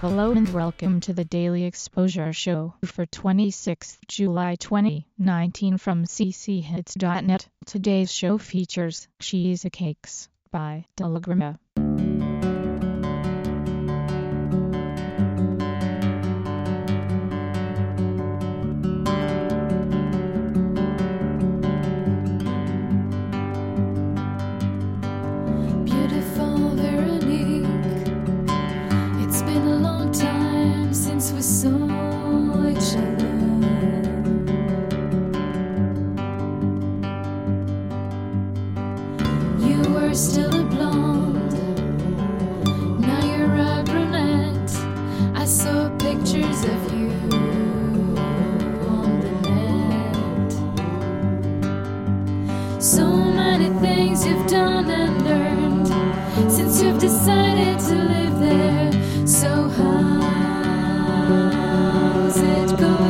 Hello and welcome to the Daily Exposure Show for 26 July 2019 from cchits.net. Today's show features cheese cakes by Delagrima. You're still a blonde. Now you're a brunette. I saw pictures of you on the net. So many things you've done and learned since you've decided to live there. So how's it going?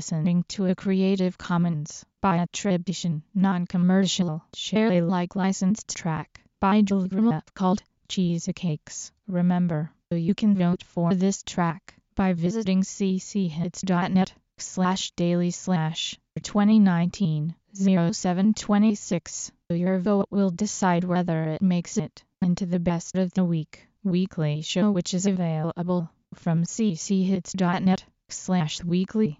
listening to a Creative Commons by attribution, non-commercial, share Alike licensed track by Joel Grima called Cheesecakes. Remember, you can vote for this track by visiting cchits.net slash daily slash 2019 0726. Your vote will decide whether it makes it into the best of the week weekly show which is available from cchits.net slash weekly.